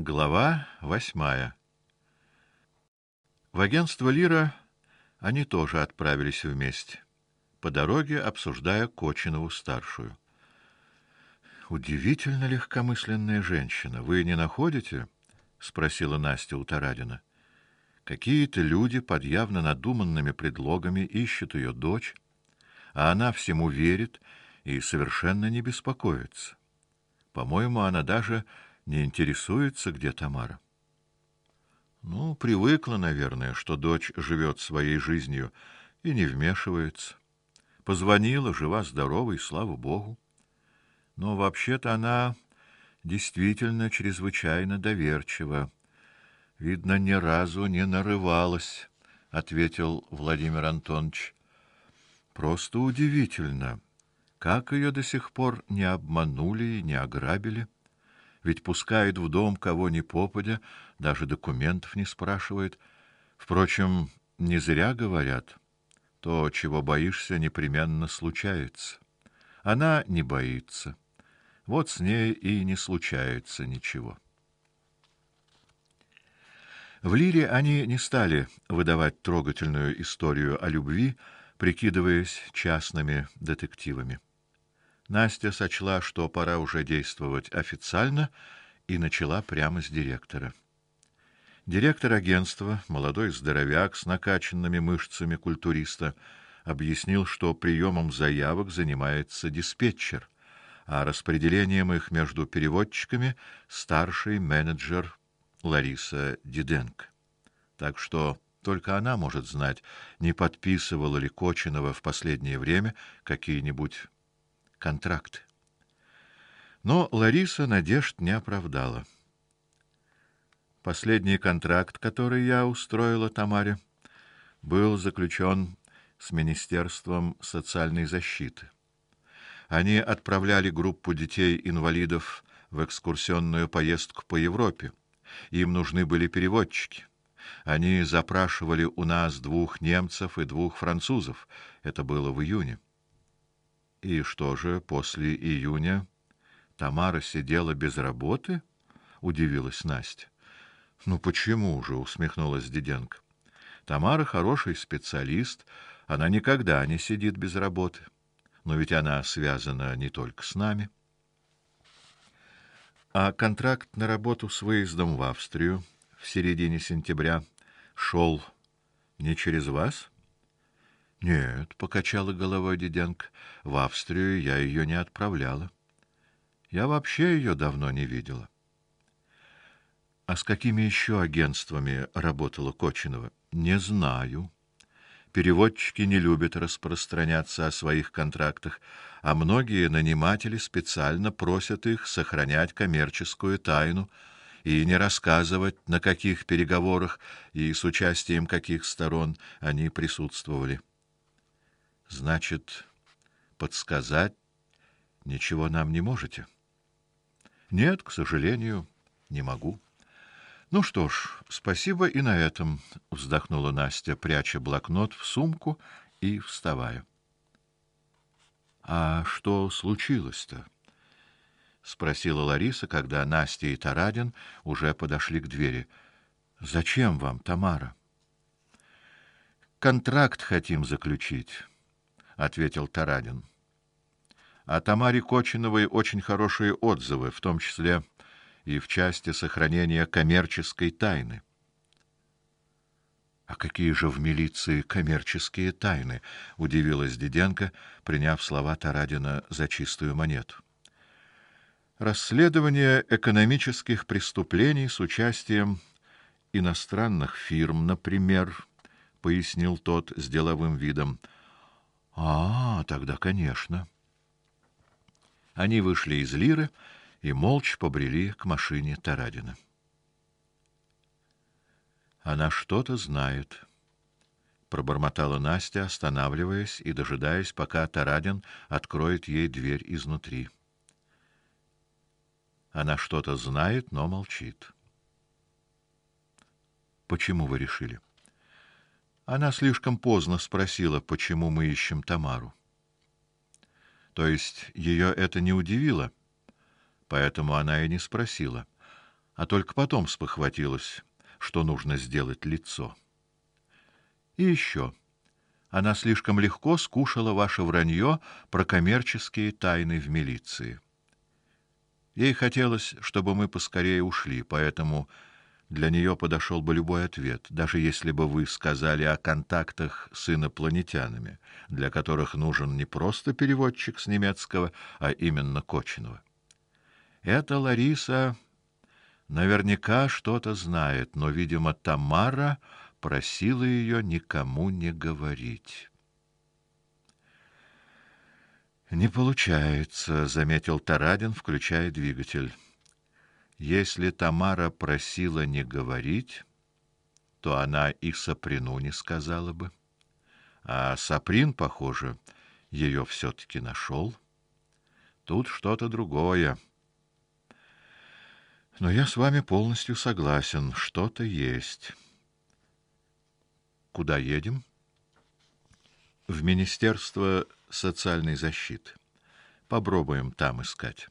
Глава восьмая. В агентство Лира они тоже отправились вместе, по дороге обсуждая Кочинову старшую. Удивительно легкомысленная женщина, вы не находите? спросила Настя у Тарадина. Какие-то люди под явно надуманными предлогами ищут ее дочь, а она всему верит и совершенно не беспокоится. По-моему, она даже не интересуется, где Тамара. Ну, привыкла, наверное, что дочь живет своей жизнью и не вмешивается. Позвонила, жива, здорова, и слава богу. Но вообще-то она действительно чрезвычайно доверчива. Видно, ни разу не нарывалась, ответил Владимир Антонович. Просто удивительно, как ее до сих пор не обманули и не ограбили ведь пускают в дом кого ни попадя, даже документов не спрашивают. Впрочем, не зря говорят: то, чего боишься, непременно случается. Она не боится. Вот с ней и не случается ничего. В Лире они не стали выдавать трогательную историю о любви, прикидываясь частными детективами. Настя сочла, что пора уже действовать официально, и начала прямо с директора. Директор агентства, молодой здоровяк с накачанными мышцами культуриста, объяснил, что приемом заявок занимается диспетчер, а распределением их между переводчиками старший менеджер Лариса Диденко. Так что только она может знать, не подписывала ли Кочинова в последнее время какие-нибудь контракт. Но Лариса надежд не оправдала. Последний контракт, который я устроила Тамаре, был заключен с Министерством социальной защиты. Они отправляли группу детей-инвалидов в экскурсионную поездку по Европе. Им нужны были переводчики. Они запрашивали у нас двух немцев и двух французов. Это было в июне. И что же, после июня Тамара сидела без работы? удивилась Настя. Ну почему же, усмехнулась Диденко. Тамара хороший специалист, она никогда не сидит без работы. Но ведь она связана не только с нами. А контракт на работу с выездом в Австрию в середине сентября шел не через вас? Нет, покачала головой Диденко. В Австрию я ее не отправляла. Я вообще ее давно не видела. А с какими еще агентствами работала Кочинова? Не знаю. Переводчики не любят распространяться о своих контрактах, а многие наниматели специально просят их сохранять коммерческую тайну и не рассказывать, на каких переговорах и с участием каких сторон они присутствовали. Значит, подсказать ничего нам не можете? Нет, к сожалению, не могу. Ну что ж, спасибо и на этом, вздохнула Настя, пряча блокнот в сумку и вставая. А что случилось-то? спросила Лариса, когда Настя и Тарадин уже подошли к двери. Зачем вам, Тамара? Контракт хотим заключить ответил Тарадин. О Тамаре Кочиновой очень хорошие отзывы, в том числе и в части сохранения коммерческой тайны. А какие же в милиции коммерческие тайны? удивилась Диденко, приняв слова Тарадина за чистую монету. Расследование экономических преступлений с участием иностранных фирм, например, пояснил тот с деловым видом. А, тогда, конечно. Они вышли из Лиры и молча побрели к машине Тарадина. Она что-то знает, пробормотала Настя, останавливаясь и дожидаясь, пока Тарадин откроет ей дверь изнутри. Она что-то знает, но молчит. Почему вы решили? Она слишком поздно спросила, почему мы ищем Тамару. То есть ее это не удивило, поэтому она и не спросила. а только потом спохватилась, что нужно сделать лицо. И еще. Она слишком легко скушала ваше вранье про коммерческие тайны в милиции. Ей хотелось, чтобы мы поскорее ушли, поэтому для нее подошел бы любой ответ, даже если бы вы сказали о контактах с инопланетянами, для которых нужен не просто переводчик с немецкого, а именно Кочинова. Эта Лариса наверняка что-то знает, но, видимо, Тамара просила ее никому не говорить. Не получается, заметил Тарадин, включая двигатель. Если Тамара просила не говорить, то она и Саприну не сказала бы. А Саприн, похоже, ее все таки нашел. Тут что-то другое. Но я с вами полностью согласен, что-то есть. Куда едем? В министерство социальной защиты. Попробуем там искать.